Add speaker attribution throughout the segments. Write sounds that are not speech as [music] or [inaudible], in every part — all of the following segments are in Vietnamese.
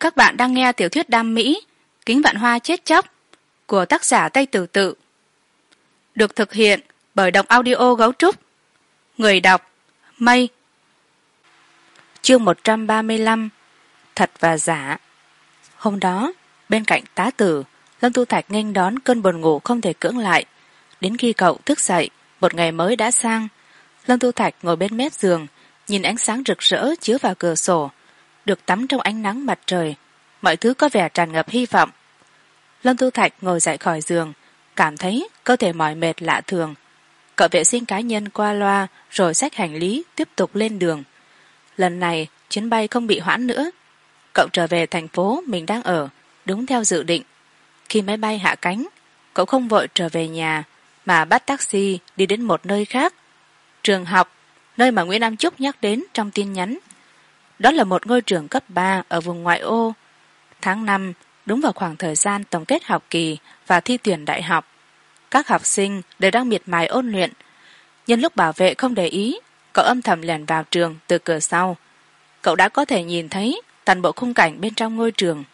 Speaker 1: các bạn đang nghe tiểu thuyết đam mỹ, kính vạn hoa chết chóc, của tác giả tây tử tự. Được thực hiện bởi đọc audio gấu trúc. Người đọc, mây. Chương một trăm ba mươi lăm, thật và giả. Hôm đó, bên cạnh tá tử, lâm tu thạch nghênh đón cơn buồn ngủ không thể cưỡng lại. Đến khi cậu thức dậy, một ngày mới đã sang, lâm tu thạch ngồi bên mép giường, nhìn ánh sáng rực rỡ chiếu vào cửa sổ được tắm trong ánh nắng mặt trời. Mọi thứ có vẻ tràn ngập hy vọng. Lâm tu thạch ngồi dậy khỏi giường, cảm thấy cơ thể mỏi mệt lạ thường. Cậu vệ sinh cá nhân qua loa rồi xách hành lý tiếp tục lên đường. Lần này, chuyến bay không bị hoãn nữa. Cậu trở về thành phố mình đang ở, đúng theo dự định. Khi máy bay hạ cánh, cậu không vội trở về nhà, mà bắt taxi đi đến một nơi khác. Trường học, nơi mà nguyễn nam trúc nhắc đến trong tin nhắn đó là một ngôi trường cấp ba ở vùng ngoại ô. Tháng năm, đúng vào khoảng thời gian tổng kết học kỳ và thi tuyển đại học, các học sinh đều đang miệt mài ôn luyện. Nhân lúc bảo vệ không để ý, cậu âm thầm lẻn vào trường từ cửa sau. Cậu đã có thể nhìn thấy toàn bộ khung cảnh bên trong ngôi trường.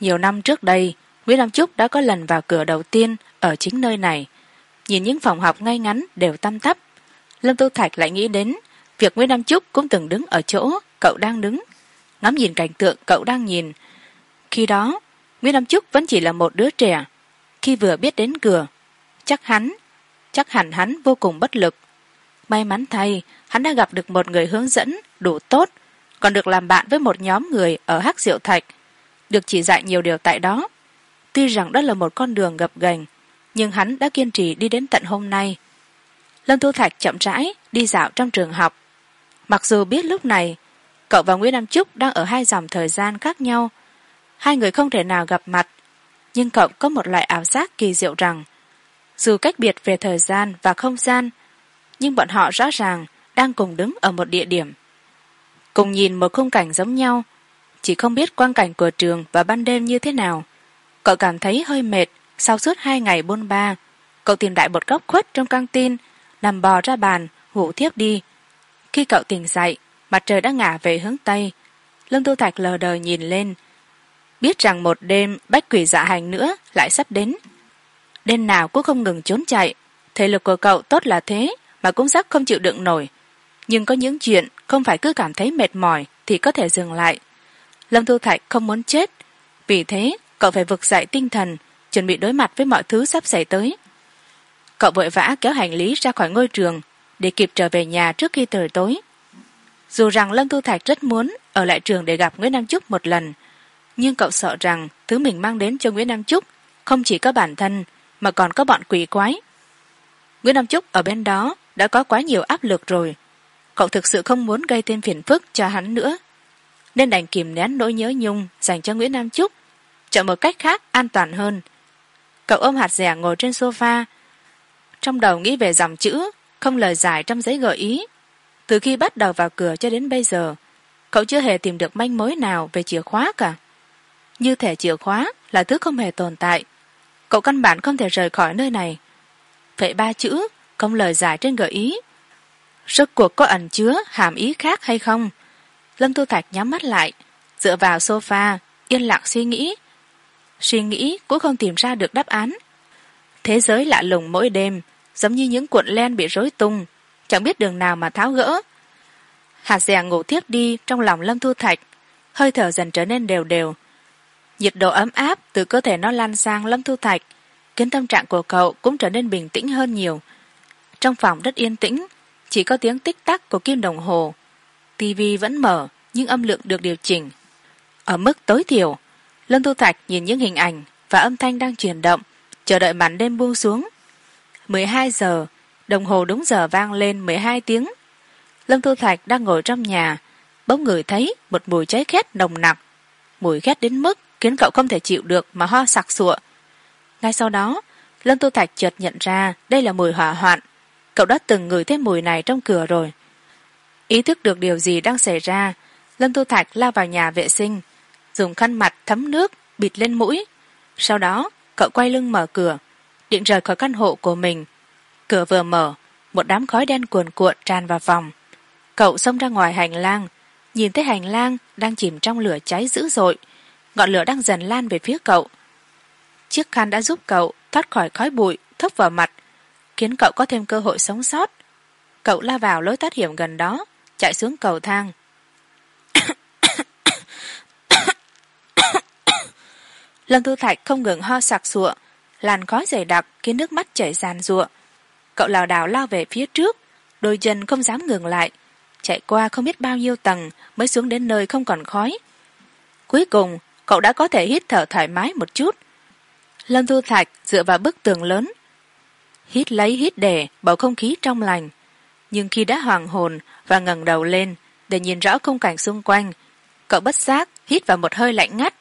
Speaker 1: Nhiều năm trước đây, nguyễn nam trúc đã có lần vào cửa đầu tiên ở chính nơi này. Nhìn những phòng học ngay ngắn đều tăm tắp. Lâm tu thạch lại nghĩ đến việc nguyễn nam trúc cũng từng đứng ở chỗ cậu đang đứng. Ngắm nhìn cảnh tượng, cậu đang nhìn. Khi đó, nguyễn nam trúc vẫn chỉ là một đứa trẻ. Khi vừa biết đến cửa, chắc hắn, chắc hẳn hắn vô cùng bất lực. May mắn thay, hắn đã gặp được một người hướng dẫn đủ tốt, còn được làm bạn với một nhóm người ở hắc diệu thạch. Được chỉ dạy nhiều điều tại đó. Tuy rằng đó là một con đường gập ghềnh, nhưng hắn đã kiên trì đi đến tận hôm nay. Lâm thu thạch chậm rãi đi dạo trong trường học. Mặc dù biết lúc này cậu và nguyễn nam trúc đang ở hai dòng thời gian khác nhau. Hai người không thể nào gặp mặt, nhưng cậu có một loại ảo giác kỳ diệu rằng, dù cách biệt về thời gian và không gian, nhưng bọn họ rõ ràng đang cùng đứng ở một địa điểm. Cùng nhìn một khung cảnh giống nhau, chỉ không biết quang cảnh của trường và ban đêm như thế nào. Cậu cảm thấy hơi mệt sau suốt hai ngày bôn ba. Cậu tìm đại một góc khuất trong căng tin, nằm bò ra bàn, ngủ thiếp đi. Khi cậu tỉnh dậy mặt trời đã ngả về hướng tây. Lâm tu thạch lờ đờ nhìn lên. Biết rằng một đêm bách quỷ dạ hành nữa lại sắp đến. Đêm nào cũng không ngừng trốn chạy. Thể lực của cậu tốt là thế mà cũng sắp không chịu đựng nổi. Nhưng có những chuyện không phải cứ cảm thấy mệt mỏi thì có thể dừng lại. Lâm thu thạch không muốn chết. Vì thế, cậu phải vực dậy tinh thần, chuẩn bị đối mặt với mọi thứ sắp xảy tới. Cậu vội vã kéo hành lý ra khỏi ngôi trường để kịp trở về nhà trước khi trời tối dù rằng lâm thu thạch rất muốn ở lại trường để gặp nguyễn nam trúc một lần, nhưng cậu sợ rằng thứ mình mang đến cho nguyễn nam trúc không chỉ có bản thân mà còn có bọn quỷ quái. Nguyễn nam trúc ở bên đó đã có quá nhiều áp lực rồi. Cậu thực sự không muốn gây thêm phiền phức cho hắn nữa, nên đành kìm nén nỗi nhớ nhung dành cho nguyễn nam trúc, chọn một cách khác an toàn hơn. Cậu ôm hạt rẻ ngồi trên sofa, trong đầu nghĩ về dòng chữ không lời giải trong giấy gợi ý từ khi bắt đầu vào cửa cho đến bây giờ, cậu chưa hề tìm được manh mối nào về chìa khóa cả. Như thể chìa khóa là thứ không hề tồn tại. Cậu căn bản không thể rời khỏi nơi này. Vậy ba chữ, không lời giải trên gợi ý. Rốt cuộc có ẩn chứa hàm ý khác hay không? Lâm tu thạch nhắm mắt lại, dựa vào s o f a yên lặng suy nghĩ. Suy nghĩ cũng không tìm ra được đáp án. Thế giới lạ lùng mỗi đêm, giống như những cuộn len bị rối tung chẳng biết đường nào mà tháo gỡ. Hạt dẻ ngủ thiếp đi trong lòng lâm thu thạch, hơi thở dần trở nên đều đều. Nhiệt độ ấm áp từ cơ thể nó lan sang lâm thu thạch, khiến tâm trạng của cậu cũng trở nên bình tĩnh hơn nhiều. Trong phòng rất yên tĩnh, chỉ có tiếng tích tắc của kim đồng hồ. Tivi vẫn mở, nhưng âm lượng được điều chỉnh. Ở mức tối thiểu, lâm thu thạch nhìn những hình ảnh và âm thanh đang chuyển động, chờ đợi màn đêm buông xuống. Mười hai giờ đồng hồ đúng giờ vang lên mười hai tiếng. Lâm thu thạch đang ngồi trong nhà, bỗng ngửi thấy một mùi cháy khét nồng nặc. Mùi khét đến mức khiến cậu không thể chịu được mà ho sặc sụa. Ngay sau đó, lâm tu thạch chợt nhận ra đây là mùi hỏa hoạn. Cậu đã từng ngửi thấy mùi này trong cửa rồi. Ý thức được điều gì đang xảy ra, lâm tu thạch lao vào nhà vệ sinh, dùng khăn mặt thấm nước, bịt lên mũi. Sau đó, cậu quay lưng mở cửa, định rời khỏi căn hộ của mình cửa vừa mở, một đám khói đen cuồn cuộn tràn vào phòng. Cậu xông ra ngoài hành lang, nhìn thấy hành lang đang chìm trong lửa cháy dữ dội. Ngọn lửa đang dần lan về phía cậu. Chiếc khăn đã giúp cậu thoát khỏi khói bụi, thốc vào mặt, khiến cậu có thêm cơ hội sống sót. Cậu la vào lối thoát hiểm gần đó, chạy xuống cầu thang. [coughs] Lâm thu thạch không ngừng ho sặc sụa, làn khói dày đặc khiến nước mắt chảy ràn rụa cậu lảo đảo lao về phía trước. Đôi chân không dám ngừng lại. Chạy qua không biết bao nhiêu tầng mới xuống đến nơi không còn khói. Cuối cùng, cậu đã có thể hít thở thoải mái một chút. Lâm thu thạch dựa vào bức tường lớn. Hít lấy hít để, bầu không khí trong lành. Nhưng khi đã hoàng hồn và ngẩng đầu lên để nhìn rõ khung cảnh xung quanh, cậu bất giác hít vào một hơi lạnh ngắt.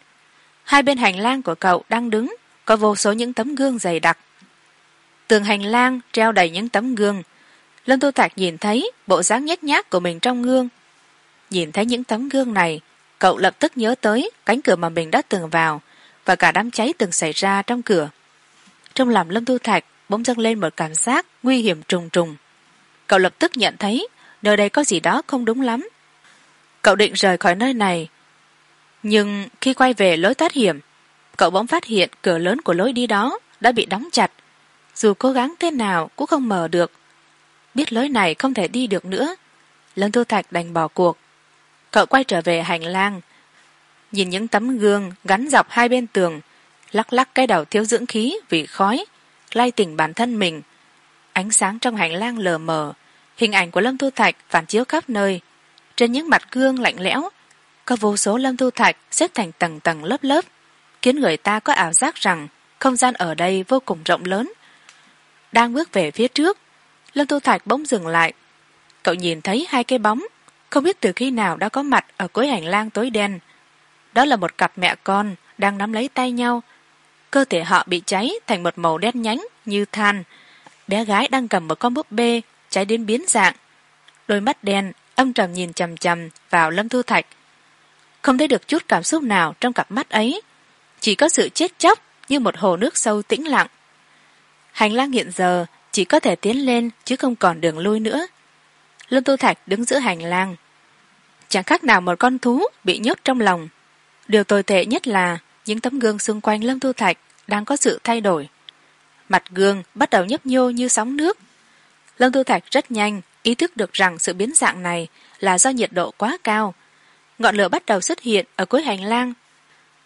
Speaker 1: Hai bên hành lang của cậu đang đứng, có vô số những tấm gương dày đặc tường hành lang treo đầy những tấm gương. Lâm tu thạc nhìn thấy bộ dáng nhếch nhác của mình trong gương. Nhìn thấy những tấm gương này, cậu lập tức nhớ tới cánh cửa mà mình đã từng vào và cả đám cháy từng xảy ra trong cửa. Trong lòng lâm tu thạch bỗng dâng lên một cảm giác nguy hiểm trùng trùng. Cậu lập tức nhận thấy nơi đây có gì đó không đúng lắm. Cậu định rời khỏi nơi này, nhưng khi quay về lối thoát hiểm, cậu bỗng phát hiện cửa lớn của lối đi đó đã bị đóng chặt dù cố gắng thế nào cũng không mở được. Biết lối này không thể đi được nữa. Lâm thu thạch đành bỏ cuộc. Cậu quay trở về hành lang. Nhìn những tấm gương gắn dọc hai bên tường, lắc lắc cái đầu thiếu dưỡng khí vì khói, lay tỉnh bản thân mình. Ánh sáng trong hành lang lờ mờ, hình ảnh của lâm thu thạch phản chiếu khắp nơi. Trên những mặt gương lạnh lẽo, có vô số lâm thu thạch xếp thành tầng tầng lớp lớp, khiến người ta có ảo giác rằng không gian ở đây vô cùng rộng lớn đang bước về phía trước. Lâm tu thạch bỗng dừng lại. Cậu nhìn thấy hai cái bóng. Không biết từ khi nào đã có mặt ở cuối hành lang tối đen. Đó là một cặp mẹ con đang nắm lấy tay nhau. Cơ thể họ bị cháy thành một màu đen nhánh như than. Bé gái đang cầm một con búp bê, cháy đến biến dạng. Đôi mắt đen, âm trầm nhìn chằm chằm vào lâm thu thạch. Không thấy được chút cảm xúc nào trong cặp mắt ấy. Chỉ có sự chết chóc như một hồ nước sâu tĩnh lặng hành lang hiện giờ chỉ có thể tiến lên chứ không còn đường lui nữa. Lương tu thạch đứng giữa hành lang. Chẳng khác nào một con thú bị nhốt trong lòng. Điều tồi tệ nhất là những tấm gương xung quanh lâm tu thạch đang có sự thay đổi. Mặt gương bắt đầu nhấp nhô như sóng nước. Lâm tu thạch rất nhanh ý thức được rằng sự biến dạng này là do nhiệt độ quá cao. Ngọn lửa bắt đầu xuất hiện ở cuối hành lang.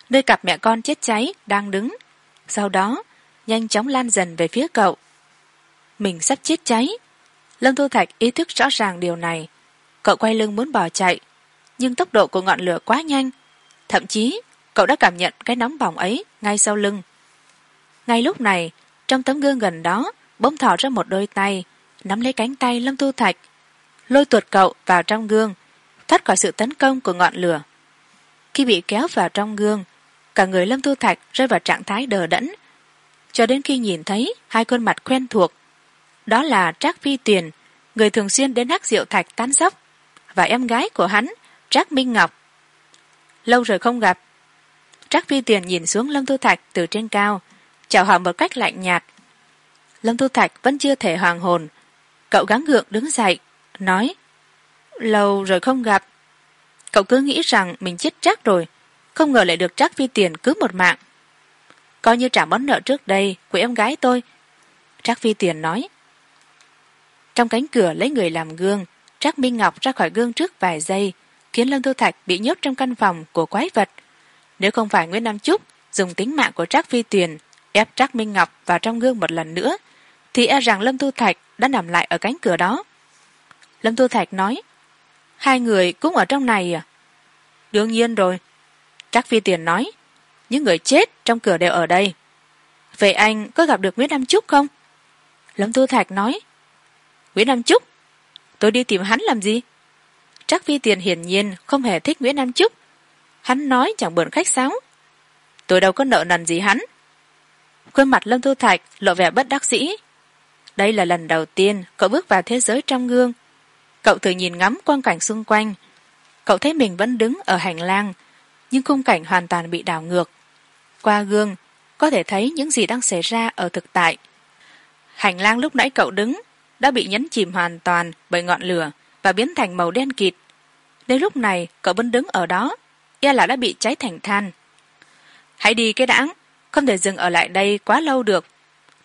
Speaker 1: Nơi cặp mẹ con chết cháy đang đứng. Sau đó nhanh chóng lan dần về phía cậu. Mình sắp chết cháy. Lâm thu thạch ý thức rõ ràng điều này. Cậu quay lưng muốn bỏ chạy, nhưng tốc độ của ngọn lửa quá nhanh. Thậm chí, cậu đã cảm nhận cái nóng bỏng ấy ngay sau lưng. Ngay lúc này, trong tấm gương gần đó, bỗng thỏ ra một đôi tay, nắm lấy cánh tay lâm tu thạch. Lôi tuột cậu vào trong gương, thoát khỏi sự tấn công của ngọn lửa. Khi bị kéo vào trong gương, cả người lâm tu thạch rơi vào trạng thái đờ đẫn cho đến khi nhìn thấy hai khuôn mặt quen thuộc, đó là trác phi tiền, người thường xuyên đến hát rượu thạch tán dốc và em gái của hắn trác minh ngọc. Lâu rồi không gặp trác phi tiền nhìn xuống lâm tu thạch từ trên cao, chào hỏi một cách lạnh nhạt. Lâm tu thạch vẫn chưa thể hoàng hồn, cậu gắng gượng đứng dậy, nói, lâu rồi không gặp. Cậu cứ nghĩ rằng mình chết chắc rồi, không ngờ lại được trác phi tiền cứu một mạng coi như trả món nợ trước đây của em gái tôi. Trác phi tiền nói. Trong cánh cửa lấy người làm gương, trác minh ngọc ra khỏi gương trước vài giây, khiến lâm thu thạch bị nhốt trong căn phòng của quái vật. Nếu không phải nguyễn nam trúc dùng tính mạng của trác phi tuyền ép trác minh ngọc vào trong gương một lần nữa, thì e rằng lâm thu thạch đã nằm lại ở cánh cửa đó. Lâm thu thạch nói, hai người cũng ở trong này à? Đương nhiên rồi, trác phi tiền nói những người chết trong cửa đều ở đây. Vậy anh có gặp được nguyễn nam trúc không? Lâm tu thạch nói. Nguyễn nam trúc tôi đi tìm hắn làm gì? Trác phi tiền hiển nhiên không hề thích nguyễn nam trúc hắn nói chẳng buồn khách sáo. Tôi đâu có nợ nần gì hắn. Khuôn mặt lâm tu thạch lộ vẻ bất đắc dĩ. Đây là lần đầu tiên cậu bước vào thế giới trong gương. Cậu thử nhìn ngắm quang cảnh xung quanh. Cậu thấy mình vẫn đứng ở hành lang, nhưng khung cảnh hoàn toàn bị đảo ngược qua gương, có thể thấy những gì đang xảy ra ở thực tại. Hành lang lúc nãy cậu đứng đã bị nhấn chìm hoàn toàn bởi ngọn lửa và biến thành màu đen kịt. Đến lúc này, cậu vẫn đứng ở đó e là đã bị cháy thành than. Hãy đi cái đãng, không thể dừng ở lại đây quá lâu được,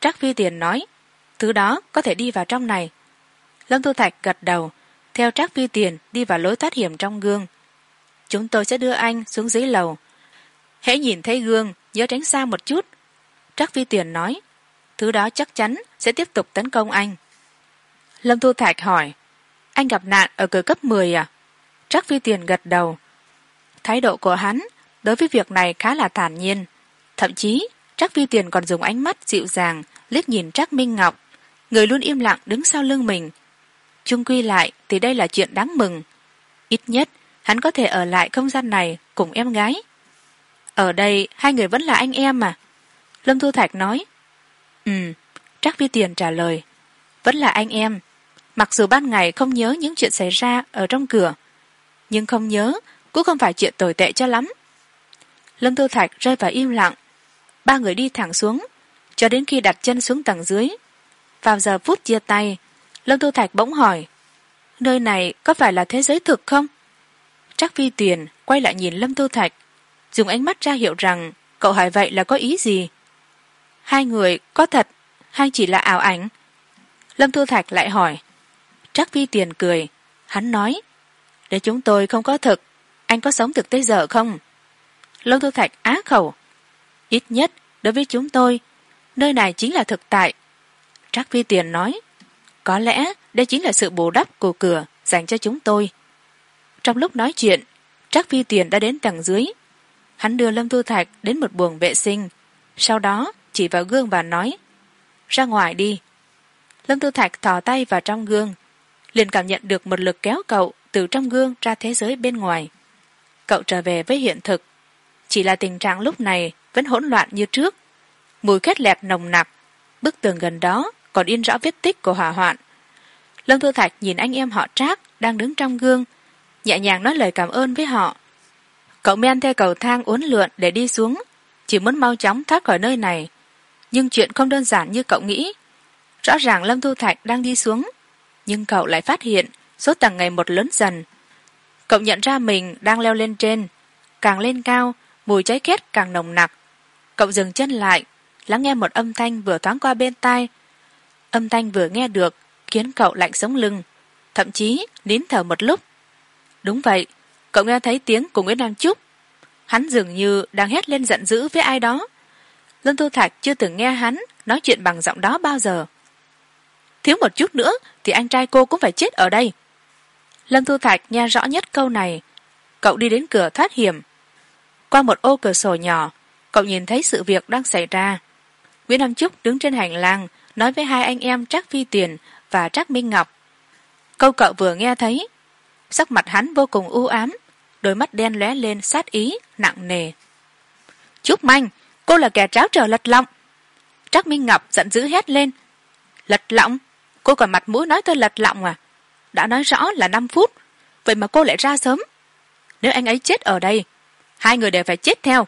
Speaker 1: trác phi tiền nói. Thứ đó có thể đi vào trong này. Lâm thu thạch gật đầu, theo trác phi tiền đi vào lối thoát hiểm trong gương. Chúng tôi sẽ đưa anh xuống dưới lầu hễ nhìn thấy gương, nhớ tránh xa một chút. Trác phi tiền nói, thứ đó chắc chắn sẽ tiếp tục tấn công anh. Lâm thu thạch hỏi, anh gặp nạn ở cửa cấp mười à? Trác phi tiền gật đầu. Thái độ của hắn đối với việc này khá là thản nhiên. Thậm chí, trác phi tiền còn dùng ánh mắt dịu dàng liếc nhìn trác minh ngọc. Người luôn im lặng đứng sau lưng mình. Chung quy lại thì đây là chuyện đáng mừng. Ít nhất, hắn có thể ở lại không gian này cùng em gái ở đây hai người vẫn là anh em mà. Lâm thu thạch nói. Ừ trác phi tiền trả lời. Vẫn là anh em. Mặc dù ban ngày không nhớ những chuyện xảy ra ở trong cửa, nhưng không nhớ cũng không phải chuyện tồi tệ cho lắm. Lâm thu thạch rơi vào im lặng. Ba người đi thẳng xuống, cho đến khi đặt chân xuống tầng dưới. Vào giờ phút chia tay, lâm thu thạch bỗng hỏi, nơi này có phải là thế giới thực không? Trác phi tuyền quay lại nhìn lâm thu thạch dùng ánh mắt ra hiệu rằng, cậu hỏi vậy là có ý gì? Hai người, có thật, hay chỉ là ảo ảnh? Lâm thu thạch lại hỏi. Trắc phi tiền cười. Hắn nói, để chúng tôi không có thực, anh có sống được tới giờ không? Lâm thu thạch á khẩu. Ít nhất, đối với chúng tôi, nơi này chính là thực tại. Trác phi tiền nói, có lẽ đây chính là sự bù đắp của cửa dành cho chúng tôi. Trong lúc nói chuyện, trác phi tiền đã đến tầng dưới hắn đưa lâm thu thạch đến một buồng vệ sinh. Sau đó, chỉ vào gương và nói, ra ngoài đi. Lâm thu thạch thò tay vào trong gương, liền cảm nhận được một lực kéo cậu từ trong gương ra thế giới bên ngoài. Cậu trở về với hiện thực. Chỉ là tình trạng lúc này vẫn hỗn loạn như trước. Mùi khét lẹt nồng nặc. Bức tường gần đó còn in rõ vết tích của hỏa hoạn. Lâm thu thạch nhìn anh em họ trác đang đứng trong gương, nhẹ nhàng nói lời cảm ơn với họ cậu men theo cầu thang uốn lượn để đi xuống. Chỉ muốn mau chóng thoát khỏi nơi này. Nhưng chuyện không đơn giản như cậu nghĩ. Rõ ràng lâm thu thạch đang đi xuống. Nhưng cậu lại phát hiện số tầng ngày một lớn dần. Cậu nhận ra mình đang leo lên trên. Càng lên cao, mùi cháy khét càng nồng nặc. Cậu dừng chân lại, lắng nghe một âm thanh vừa thoáng qua bên tai. Âm thanh vừa nghe được, khiến cậu lạnh sống lưng, thậm chí nín thở một lúc. Đúng vậy cậu nghe thấy tiếng của nguyễn nam trúc. Hắn dường như đang hét lên giận dữ với ai đó. Lân thu thạch chưa từng nghe hắn nói chuyện bằng giọng đó bao giờ. Thiếu một chút nữa thì anh trai cô cũng phải chết ở đây. Lâm thu thạch nghe rõ nhất câu này. Cậu đi đến cửa thoát hiểm. Qua một ô cửa sổ nhỏ, cậu nhìn thấy sự việc đang xảy ra. Nguyễn nam trúc đứng trên hành lang, nói với hai anh em trác phi tiền và trác minh ngọc. Câu cậu vừa nghe thấy, sắc mặt hắn vô cùng u ám đôi mắt đen lóe lên sát ý, nặng nề. Chúc manh, cô là kẻ tráo trở lật lọng. Trác minh ngọc giận dữ hét lên. Lật lọng? Cô còn mặt mũi nói tôi lật lọng à? Đã nói rõ là năm phút, vậy mà cô lại ra sớm. Nếu anh ấy chết ở đây, hai người đều phải chết theo.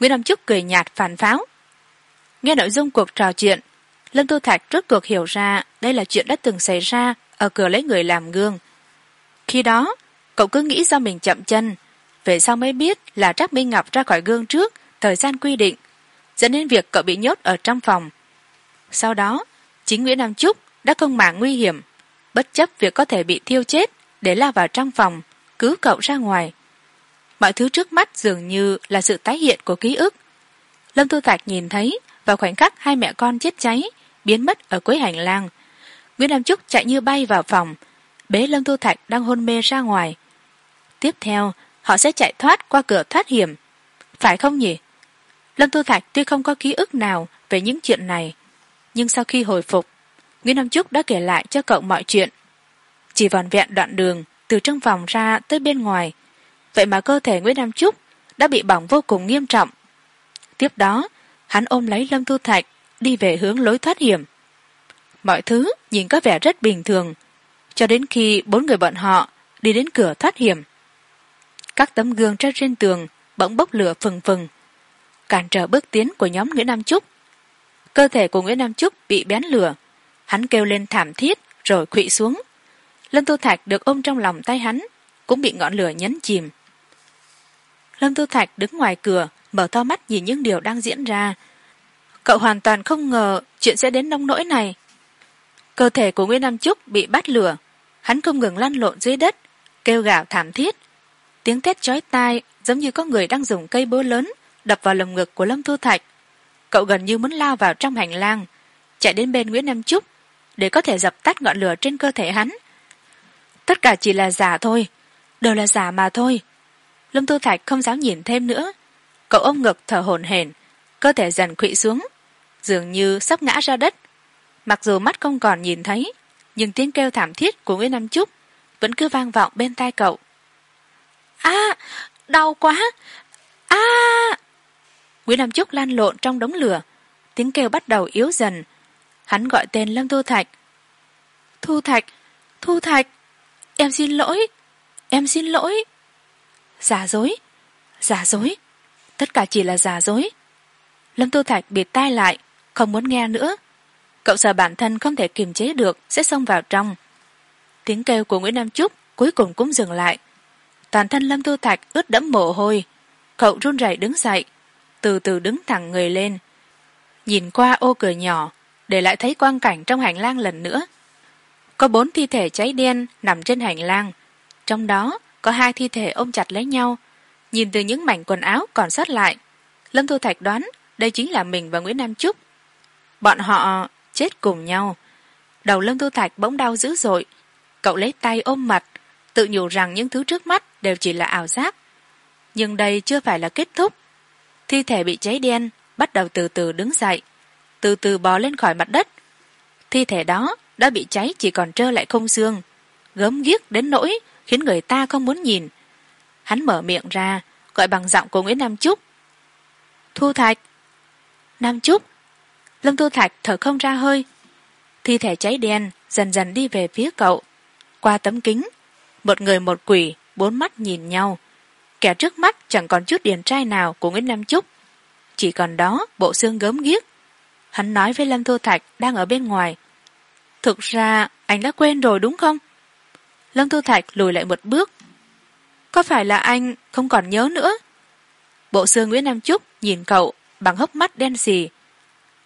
Speaker 1: Nguyễn nam trúc cười nhạt phản pháo. Nghe nội dung cuộc trò chuyện, lâm tu thạch rốt cuộc hiểu ra đây là chuyện đã từng xảy ra ở cửa lấy người làm gương. Khi đó cậu cứ nghĩ do mình chậm chân. Về sau mới biết là trác minh ngọc ra khỏi gương trước, thời gian quy định, dẫn đến việc cậu bị nhốt ở trong phòng. Sau đó, chính nguyễn nam trúc đã không màng nguy hiểm, bất chấp việc có thể bị thiêu chết để lao vào trong phòng, cứu cậu ra ngoài. Mọi thứ trước mắt dường như là sự tái hiện của ký ức. Lâm thu thạch nhìn thấy, vào khoảnh khắc hai mẹ con chết cháy, biến mất ở cuối hành lang, nguyễn nam trúc chạy như bay vào phòng. Bế lâm thu thạch đang hôn mê ra ngoài tiếp theo, họ sẽ chạy thoát qua cửa thoát hiểm. Phải không nhỉ? Lâm tu thạch tuy không có ký ức nào về những chuyện này, nhưng sau khi hồi phục, nguyễn nam trúc đã kể lại cho cậu mọi chuyện. Chỉ vòn vẹn đoạn đường từ trong vòng ra tới bên ngoài, vậy mà cơ thể nguyễn nam trúc đã bị bỏng vô cùng nghiêm trọng. Tiếp đó, hắn ôm lấy lâm tu thạch đi về hướng lối thoát hiểm. Mọi thứ nhìn có vẻ rất bình thường, cho đến khi bốn người bọn họ đi đến cửa thoát hiểm các tấm gương treo trên tường, bỗng bốc lửa phừng phừng. Cản trở bước tiến của nhóm nguyễn nam trúc cơ thể của nguyễn nam trúc bị bén lửa. Hắn kêu lên thảm thiết, rồi khuỵu xuống. Lâm tu thạch được ôm trong lòng tay hắn, cũng bị ngọn lửa nhấn chìm. Lâm tu thạch đứng ngoài cửa, mở to mắt nhìn những điều đang diễn ra. Cậu hoàn toàn không ngờ chuyện sẽ đến nông nỗi này. Cơ thể của nguyễn nam trúc bị bắt lửa. Hắn không ngừng lăn lộn dưới đất, kêu gào thảm thiết tiếng thét chói tai giống như có người đang dùng cây búa lớn đập vào lồng ngực của lâm thu thạch. Cậu gần như muốn lao vào trong hành lang, chạy đến bên nguyễn nam trúc để có thể dập tắt ngọn lửa trên cơ thể hắn. Tất cả chỉ là giả thôi, đều là giả mà thôi. Lâm thu thạch không dám nhìn thêm nữa. Cậu ôm ngực thở hổn hển, cơ thể dần khuỵu xuống, dường như sắp ngã ra đất. Mặc dù mắt không còn nhìn thấy, nhưng tiếng kêu thảm thiết của nguyễn nam trúc vẫn cứ vang vọng bên tai cậu a đau quá. A nguyễn nam trúc lan lộn trong đống lửa. Tiếng kêu bắt đầu yếu dần. Hắn gọi tên lâm thu thạch. Thu thạch thu thạch, em xin lỗi, em xin lỗi. Giả dối giả dối. Tất cả chỉ là giả dối. Lâm tu thạch bịt tai lại, không muốn nghe nữa. Cậu sợ bản thân không thể kiềm chế được, sẽ xông vào trong. Tiếng kêu của nguyễn nam trúc cuối cùng cũng dừng lại toàn thân lâm tu thạch ướt đẫm mồ hôi. Cậu run rẩy đứng dậy, từ từ đứng thẳng người lên. Nhìn qua ô cửa nhỏ, để lại thấy quang cảnh trong hành lang lần nữa. Có bốn thi thể cháy đen nằm trên hành lang, trong đó có hai thi thể ôm chặt lấy nhau. Nhìn từ những mảnh quần áo còn sót lại, lâm thu thạch đoán đây chính là mình và nguyễn nam trúc. Bọn họ chết cùng nhau. Đầu lâm thu thạch bỗng đau dữ dội, cậu lấy tay ôm mặt tự nhủ rằng những thứ trước mắt đều chỉ là ảo giác. Nhưng đây chưa phải là kết thúc. Thi thể bị cháy đen bắt đầu từ từ đứng dậy, từ từ bò lên khỏi mặt đất. Thi thể đó đã bị cháy chỉ còn trơ lại không xương, gớm ghiếc đến nỗi khiến người ta không muốn nhìn. Hắn mở miệng ra, gọi bằng giọng của nguyễn nam trúc thu thạch! Nam trúc lâm thu thạch thở không ra hơi. Thi thể cháy đen dần dần đi về phía cậu. Qua tấm kính một người một quỷ, bốn mắt nhìn nhau. Kẻ trước mắt chẳng còn chút điển trai nào của nguyễn nam trúc chỉ còn đó, bộ xương gớm ghiếc. Hắn nói với lâm thu thạch đang ở bên ngoài. Thực ra, anh đã quên rồi đúng không? Lâm thu thạch lùi lại một bước. Có phải là anh không còn nhớ nữa? Bộ xương nguyễn nam trúc nhìn cậu bằng hốc mắt đen xì.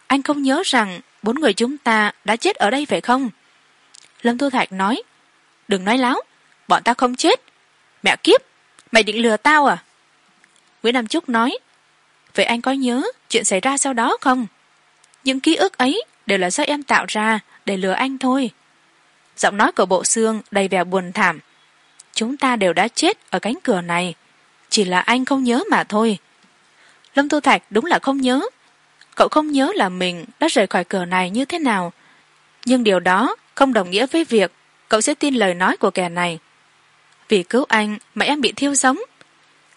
Speaker 1: Anh không nhớ rằng bốn người chúng ta đã chết ở đây phải không? Lâm thu thạch nói. Đừng nói láo bọn ta không chết. Mẹ kiếp, mày định lừa tao à? Nguyễn nam trúc nói, vậy anh có nhớ chuyện xảy ra sau đó không? Những ký ức ấy đều là do em tạo ra để lừa anh thôi. Giọng nói của bộ xương đầy vẻ buồn thảm. Chúng ta đều đã chết ở cánh cửa này. Chỉ là anh không nhớ mà thôi. Lâm tu thạch đúng là không nhớ. Cậu không nhớ là mình đã rời khỏi cửa này như thế nào. Nhưng điều đó không đồng nghĩa với việc cậu sẽ tin lời nói của kẻ này vì cứu anh mà em bị thiêu sống.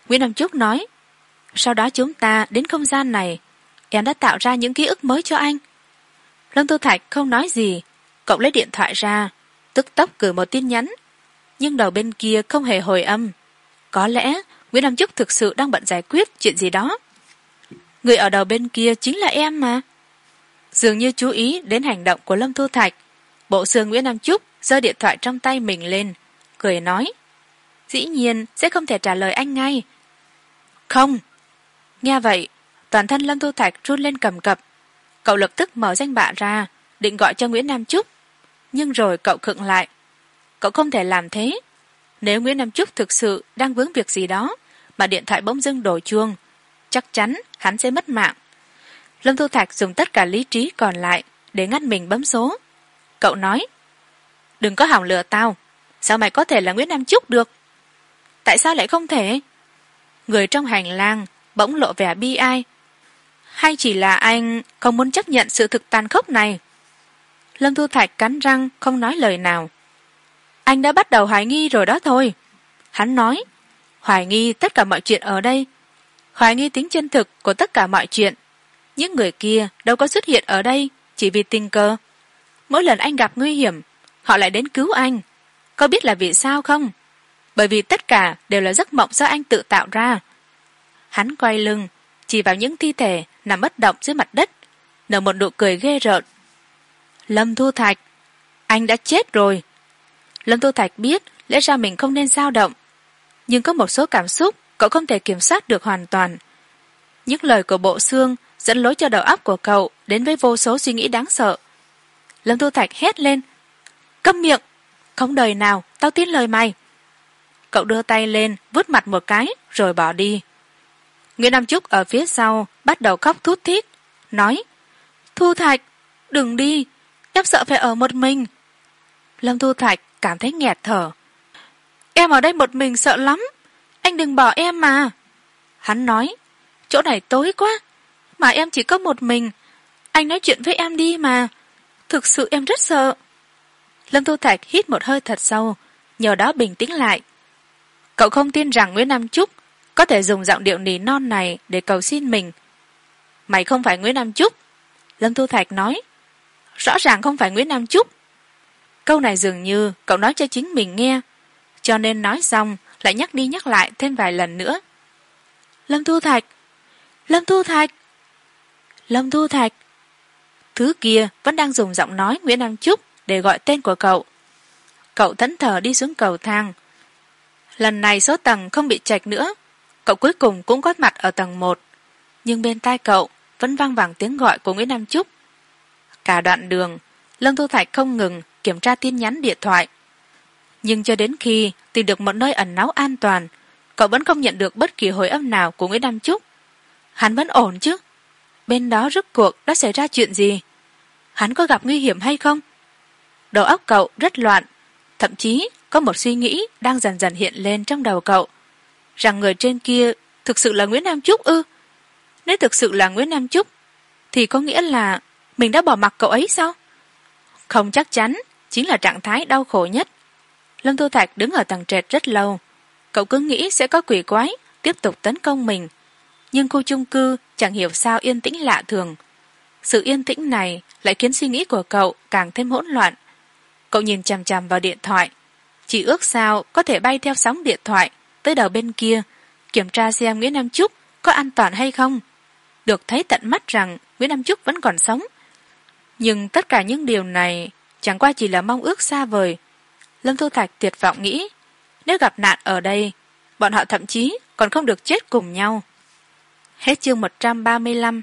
Speaker 1: Nguyễn nam trúc nói, sau đó chúng ta đến không gian này, em đã tạo ra những ký ức mới cho anh. Lâm tu thạch không nói gì, cậu lấy điện thoại ra, tức tốc gửi một tin nhắn, nhưng đầu bên kia không hề hồi âm. Có lẽ nguyễn nam trúc thực sự đang bận giải quyết chuyện gì đó. Người ở đầu bên kia chính là em mà. Dường như chú ý đến hành động của lâm thu thạch, bộ xương nguyễn nam trúc giơ điện thoại trong tay mình lên, cười nói dĩ nhiên, sẽ không thể trả lời anh ngay. Không. Nghe vậy, toàn thân lâm thu thạch run lên cầm cập. Cậu lập tức mở danh bạ ra, định gọi cho nguyễn nam trúc. Nhưng rồi cậu khựng lại. Cậu không thể làm thế. Nếu nguyễn nam trúc thực sự đang vướng việc gì đó, mà điện thoại bỗng dưng đổ chuông, chắc chắn hắn sẽ mất mạng. Lâm thu thạch dùng tất cả lý trí còn lại để ngăn mình bấm số. Cậu nói, đừng có hỏng lừa tao. Sao mày có thể là nguyễn nam trúc được? Tại sao lại không thể? Người trong hành lang bỗng lộ vẻ bi ai. Hay chỉ là anh không muốn chấp nhận sự thực tàn khốc này? Lâm thu thạch cắn răng, không nói lời nào. Anh đã bắt đầu hoài nghi rồi đó thôi. Hắn nói, hoài nghi tất cả mọi chuyện ở đây. Hoài nghi tính chân thực của tất cả mọi chuyện. Những người kia đâu có xuất hiện ở đây chỉ vì tình cờ. Mỗi lần anh gặp nguy hiểm, họ lại đến cứu anh. Có biết là vì sao không? Bởi vì tất cả đều là giấc mộng do anh tự tạo ra. Hắn quay lưng, chỉ vào những thi thể nằm bất động dưới mặt đất, nở một nụ cười ghê rợn. Lâm thu thạch, anh đã chết rồi. Lâm thu thạch biết lẽ ra mình không nên dao động, nhưng có một số cảm xúc cậu không thể kiểm soát được hoàn toàn. Những lời của bộ xương dẫn lối cho đầu óc của cậu đến với vô số suy nghĩ đáng sợ. Lâm thu thạch hét lên, câm miệng, không đời nào, tao tin lời mày cậu đưa tay lên vứt mặt một cái, rồi bỏ đi. Nguyễn nam trúc ở phía sau bắt đầu khóc thút thít, nói, thu thạch, đừng đi, em sợ phải ở một mình. Lâm thu thạch cảm thấy nghẹt thở. Em ở đây một mình sợ lắm, anh đừng bỏ em mà. Hắn nói, chỗ này tối quá, mà em chỉ có một mình, anh nói chuyện với em đi mà, thực sự em rất sợ. Lâm thu thạch hít một hơi thật sâu, nhờ đó bình tĩnh lại cậu không tin rằng nguyễn nam trúc có thể dùng giọng điệu nỉ non này để cầu xin mình. Mày không phải nguyễn nam trúc, lâm thu thạch nói. Rõ ràng không phải nguyễn nam trúc. Câu này dường như cậu nói cho chính mình nghe, cho nên nói xong lại nhắc đi nhắc lại thêm vài lần nữa. Lâm thu thạch, lâm thu thạch, lâm thu thạch. Thứ kia vẫn đang dùng giọng nói nguyễn nam trúc để gọi tên của cậu. Cậu thẫn thờ đi xuống cầu thang lần này số tầng không bị chệch nữa. Cậu cuối cùng cũng có mặt ở tầng một. Nhưng bên tai cậu vẫn vang vẳng tiếng gọi của nguyễn nam trúc. Cả đoạn đường, lâm thu thạch không ngừng kiểm tra tin nhắn điện thoại. Nhưng cho đến khi tìm được một nơi ẩn náu an toàn, cậu vẫn không nhận được bất kỳ hồi âm nào của nguyễn nam trúc. Hắn vẫn ổn chứ? Bên đó rứt cuộc đã xảy ra chuyện gì? Hắn có gặp nguy hiểm hay không? Đầu óc cậu rất loạn, thậm chí có một suy nghĩ đang dần dần hiện lên trong đầu cậu, rằng người trên kia thực sự là nguyễn nam trúc ư? Nếu thực sự là nguyễn nam trúc thì có nghĩa là mình đã bỏ mặc cậu ấy sao? Không chắc chắn, chính là trạng thái đau khổ nhất. Lâm thu thạch đứng ở tầng trệt rất lâu, cậu cứ nghĩ sẽ có quỷ quái tiếp tục tấn công mình. Nhưng khu chung cư chẳng hiểu sao yên tĩnh lạ thường. Sự yên tĩnh này lại khiến suy nghĩ của cậu càng thêm hỗn loạn. Cậu nhìn chằm chằm vào điện thoại chỉ ước sao có thể bay theo sóng điện thoại tới đầu bên kia, kiểm tra xem nguyễn nam trúc có an toàn hay không. Được thấy tận mắt rằng nguyễn nam trúc vẫn còn sống. Nhưng tất cả những điều này chẳng qua chỉ là mong ước xa vời. Lâm thu thạch tuyệt vọng nghĩ, nếu gặp nạn ở đây, bọn họ thậm chí còn không được chết cùng nhau. Hết chương một trăm ba mươi lăm.